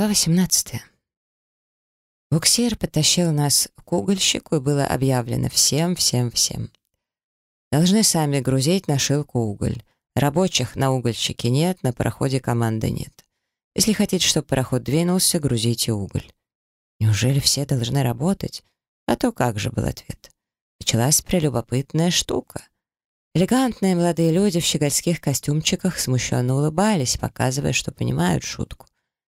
Глава 18. Буксир подтащил нас к угольщику, и было объявлено всем, всем, всем. Должны сами грузить на шилку уголь. Рабочих на угольщике нет, на пароходе команды нет. Если хотите, чтобы пароход двинулся, грузите уголь. Неужели все должны работать? А то как же был ответ. Началась прелюбопытная штука. Элегантные молодые люди в щегольских костюмчиках смущенно улыбались, показывая, что понимают шутку.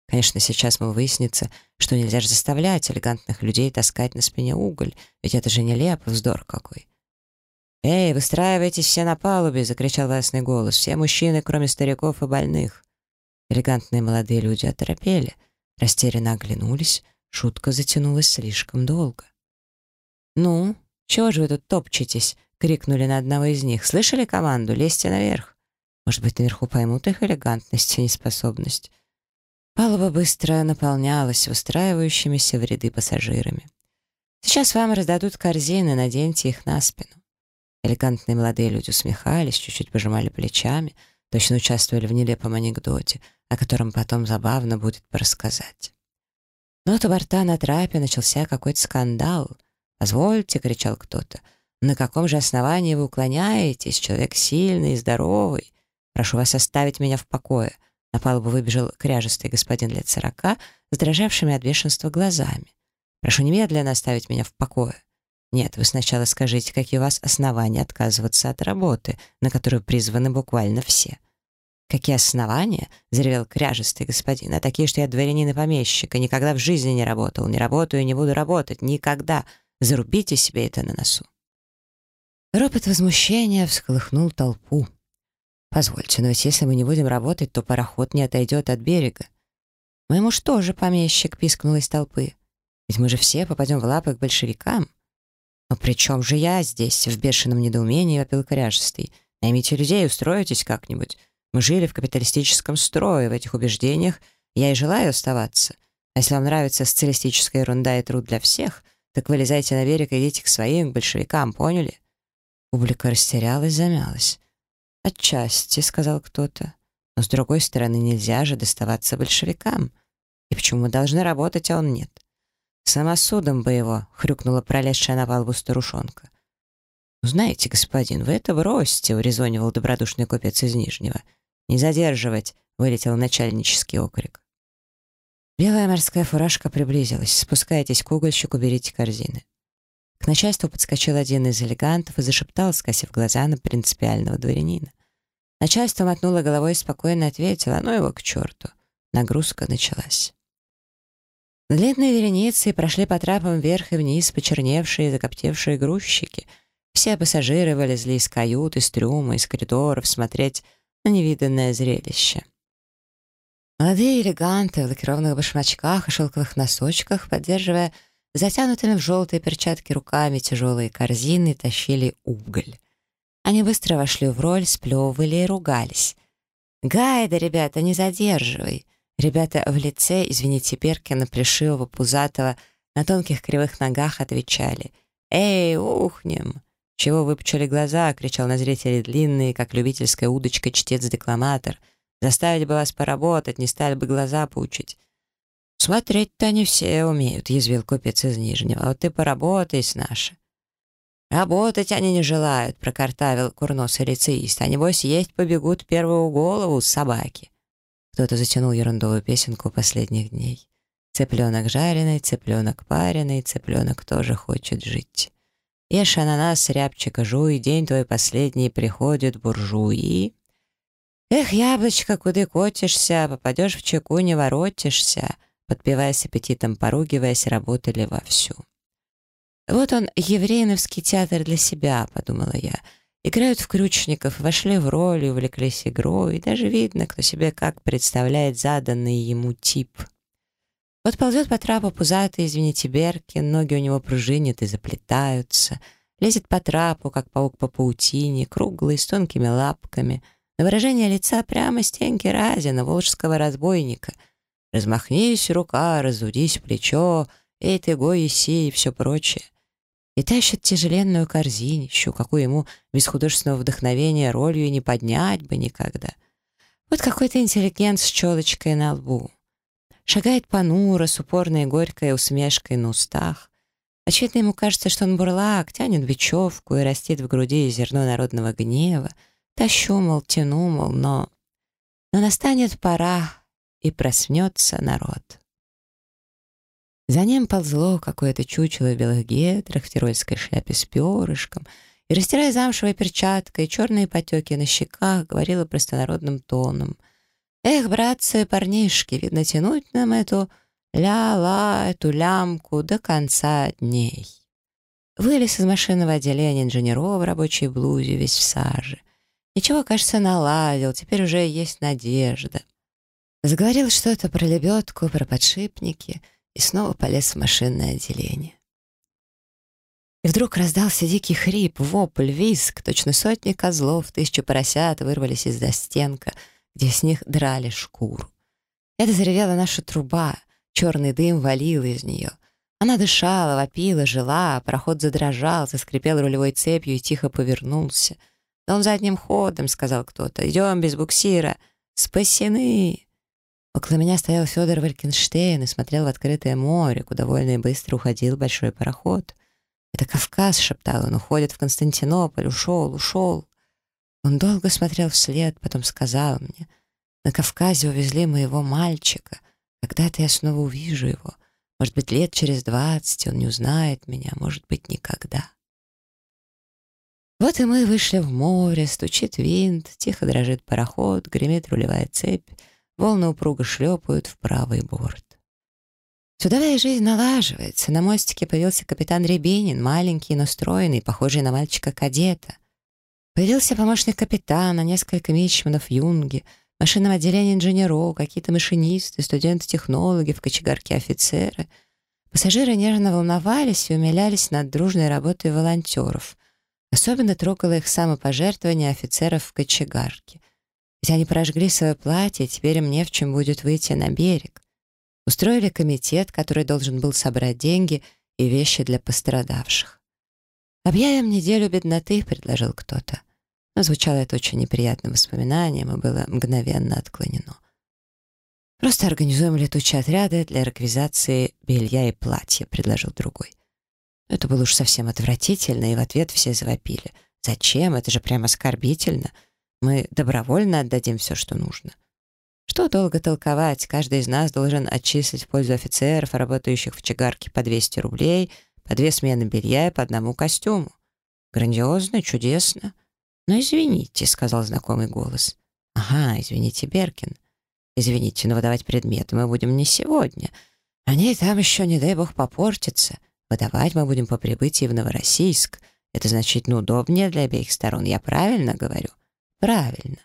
Конечно, сейчас, мол, выяснится, что нельзя же заставлять элегантных людей таскать на спине уголь, ведь это же нелепо, вздор какой. «Эй, выстраивайтесь все на палубе!» — закричал властный голос. «Все мужчины, кроме стариков и больных!» Элегантные молодые люди оторопели, растерянно оглянулись, шутка затянулась слишком долго. «Ну, чего же вы тут топчетесь?» — крикнули на одного из них. «Слышали команду? Лезьте наверх!» Может быть, наверху поймут их элегантность и неспособность. Палуба быстро наполнялась устраивающимися в ряды пассажирами. «Сейчас вам раздадут корзины, наденьте их на спину». Элегантные молодые люди усмехались, чуть-чуть пожимали плечами, точно участвовали в нелепом анекдоте, о котором потом забавно будет порассказать. Но от борта на трапе начался какой-то скандал. «Позвольте», — кричал кто-то, — «на каком же основании вы уклоняетесь? Человек сильный и здоровый. Прошу вас оставить меня в покое». На палубу выбежал кряжестый господин лет сорока с дрожавшими от бешенства глазами. «Прошу немедленно оставить меня в покое». «Нет, вы сначала скажите, какие у вас основания отказываться от работы, на которую призваны буквально все». «Какие основания?» — заревел кряжестый господин. «А такие, что я дворянин и помещик, и никогда в жизни не работал. Не работаю и не буду работать. Никогда. Зарубите себе это на носу». Ропот возмущения всколыхнул толпу. Позвольте, но ведь если мы не будем работать, то пароход не отойдет от берега. Мой муж тоже помещик, пискнул из толпы. Ведь мы же все попадем в лапы к большевикам. Но при чем же я здесь, в бешеном недоумении вопил коряжистый? Наймите людей, устроитесь как-нибудь. Мы жили в капиталистическом строе, в этих убеждениях я и желаю оставаться. А если вам нравится социалистическая ерунда и труд для всех, так вылезайте на берег и идите к своим, к большевикам, поняли? Публика растерялась, замялась. «Отчасти», — сказал кто-то. «Но с другой стороны, нельзя же доставаться большевикам. И почему мы должны работать, а он нет?» «Самосудом бы его», — хрюкнула пролезшая на палубу старушонка. «Знаете, господин, вы это бросьте», — урезонивал добродушный купец из Нижнего. «Не задерживать», — вылетел начальнический окрик. Белая морская фуражка приблизилась. «Спускайтесь к угольщику, берите корзины». К начальству подскочил один из элегантов и зашептал, скосив глаза на принципиального дворянина. Начальство мотнуло головой и спокойно ответило, ну его к черту. Нагрузка началась. Длинные вереницы прошли по трапам вверх и вниз почерневшие и закоптевшие грузчики. Все пассажиры вылезли из кают, из трюма, из коридоров смотреть на невиданное зрелище. Молодые элеганты в лакированных башмачках и шелковых носочках, поддерживая затянутыми в желтые перчатки руками тяжелые корзины, тащили уголь. Они быстро вошли в роль, сплевывали и ругались. «Гайда, ребята, не задерживай!» Ребята в лице, извините, Перкина, Плешивого, Пузатого, на тонких кривых ногах отвечали. «Эй, ухнем!» «Чего выпучили глаза?» — кричал на зрителей длинный, как любительская удочка, чтец-декламатор. «Заставить бы вас поработать, не стали бы глаза пучить». «Смотреть-то они все умеют», — язвил купец из Нижнего. «Вот ты поработай с нашей». «Работать они не желают», — прокартавил курносый лицеист. «А небось есть побегут первую голову собаки». Кто-то затянул ерундовую песенку последних дней. Цыпленок жареный, цыпленок пареный, цыпленок тоже хочет жить. Ешь ананас, рябчика жуй, день твой последний приходит, буржуи. Эх, яблочко, куда котишься, попадешь в чеку, не воротишься. Подпевая с аппетитом, поругиваясь, работали вовсю. «Вот он, еврейновский театр для себя», — подумала я. Играют в крючников, вошли в роль, увлеклись игрой, и даже видно, кто себе как представляет заданный ему тип. Вот ползет по трапу пузатый, извините, Беркин, ноги у него пружинят и заплетаются, лезет по трапу, как паук по паутине, круглый, с тонкими лапками. На выражение лица прямо стенки разина, волжского разбойника. Размахнись рука, разудись плечо, эй ты, гой, и все прочее и тащит тяжеленную корзинищу, какую ему без художественного вдохновения ролью не поднять бы никогда. Вот какой-то интеллигент с челочкой на лбу. Шагает понуро, с упорной горькой усмешкой на устах. Очевидно, ему кажется, что он бурлак, тянет бечевку и растит в груди зерно народного гнева. Тащу, мол, тяну, мол, но... Но настанет пора, и проснется народ. За ним ползло какое-то чучело в белых гетрах, в тирольской шляпе с перышком, и, растирая замшевой перчаткой черные потеки на щеках, говорила простонародным тоном. «Эх, братцы, парнишки, видно, тянуть нам эту ля-ла, эту лямку до конца дней». Вылез из машинного отделения инженеров в рабочей блузе, весь в саже. Ничего, кажется, наладил, теперь уже есть надежда. Заговорил что-то про лебедку, про подшипники — и снова полез в машинное отделение. И вдруг раздался дикий хрип, вопль, визг, точно сотни козлов, тысячу поросят вырвались из застенка, где с них драли шкуру. Это заревела наша труба, черный дым валил из нее. Она дышала, вопила, жила, проход задрожал, заскрипел рулевой цепью и тихо повернулся. «Да он задним ходом», — сказал кто-то. «Идем без буксира». «Спасены!» Около меня стоял Федор Валькенштейн и смотрел в открытое море, куда вольно и быстро уходил большой пароход. «Это Кавказ», — шептал он, — «уходит в Константинополь, ушел, ушел». Он долго смотрел вслед, потом сказал мне, «На Кавказе увезли моего мальчика. Когда-то я снова увижу его. Может быть, лет через двадцать он не узнает меня, может быть, никогда». Вот и мы вышли в море, стучит винт, тихо дрожит пароход, гремит рулевая цепь, Волны упруго шлепают в правый борт. Судовая жизнь налаживается. На мостике появился капитан Рябинин, маленький, но стройный, похожий на мальчика-кадета. Появился помощник капитана, несколько мичманов юнги, в машинном отделении инженеров, какие-то машинисты, студенты-технологи, в кочегарке офицеры. Пассажиры нежно волновались и умилялись над дружной работой волонтеров. Особенно трогало их самопожертвование офицеров в кочегарке. Ведь они прожгли свое платье, теперь им не в чем будет выйти на берег. Устроили комитет, который должен был собрать деньги и вещи для пострадавших. «Объявим неделю бедноты», — предложил кто-то. Но звучало это очень неприятным воспоминанием и было мгновенно отклонено. «Просто организуем летучие отряды для реквизации белья и платья», — предложил другой. Это было уж совсем отвратительно, и в ответ все завопили. «Зачем? Это же прямо оскорбительно. Мы добровольно отдадим все, что нужно. Что долго толковать, каждый из нас должен отчислить в пользу офицеров, работающих в чигарке, по 200 рублей, по две смены белья и по одному костюму. Грандиозно, чудесно. «Но извините», — сказал знакомый голос. «Ага, извините, Беркин. Извините, но выдавать предметы мы будем не сегодня. Они там еще, не дай бог, попортятся. Выдавать мы будем по прибытии в Новороссийск. Это значительно удобнее для обеих сторон, я правильно говорю?» Правильно.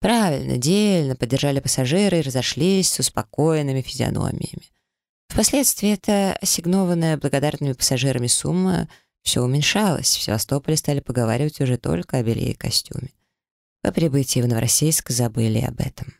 Правильно, дельно поддержали пассажиры и разошлись с успокоенными физиономиями. Впоследствии эта ассигнованная благодарными пассажирами сумма все уменьшалась. В Севастополе стали поговаривать уже только о белье и костюме. По прибытии в Новороссийск забыли об этом.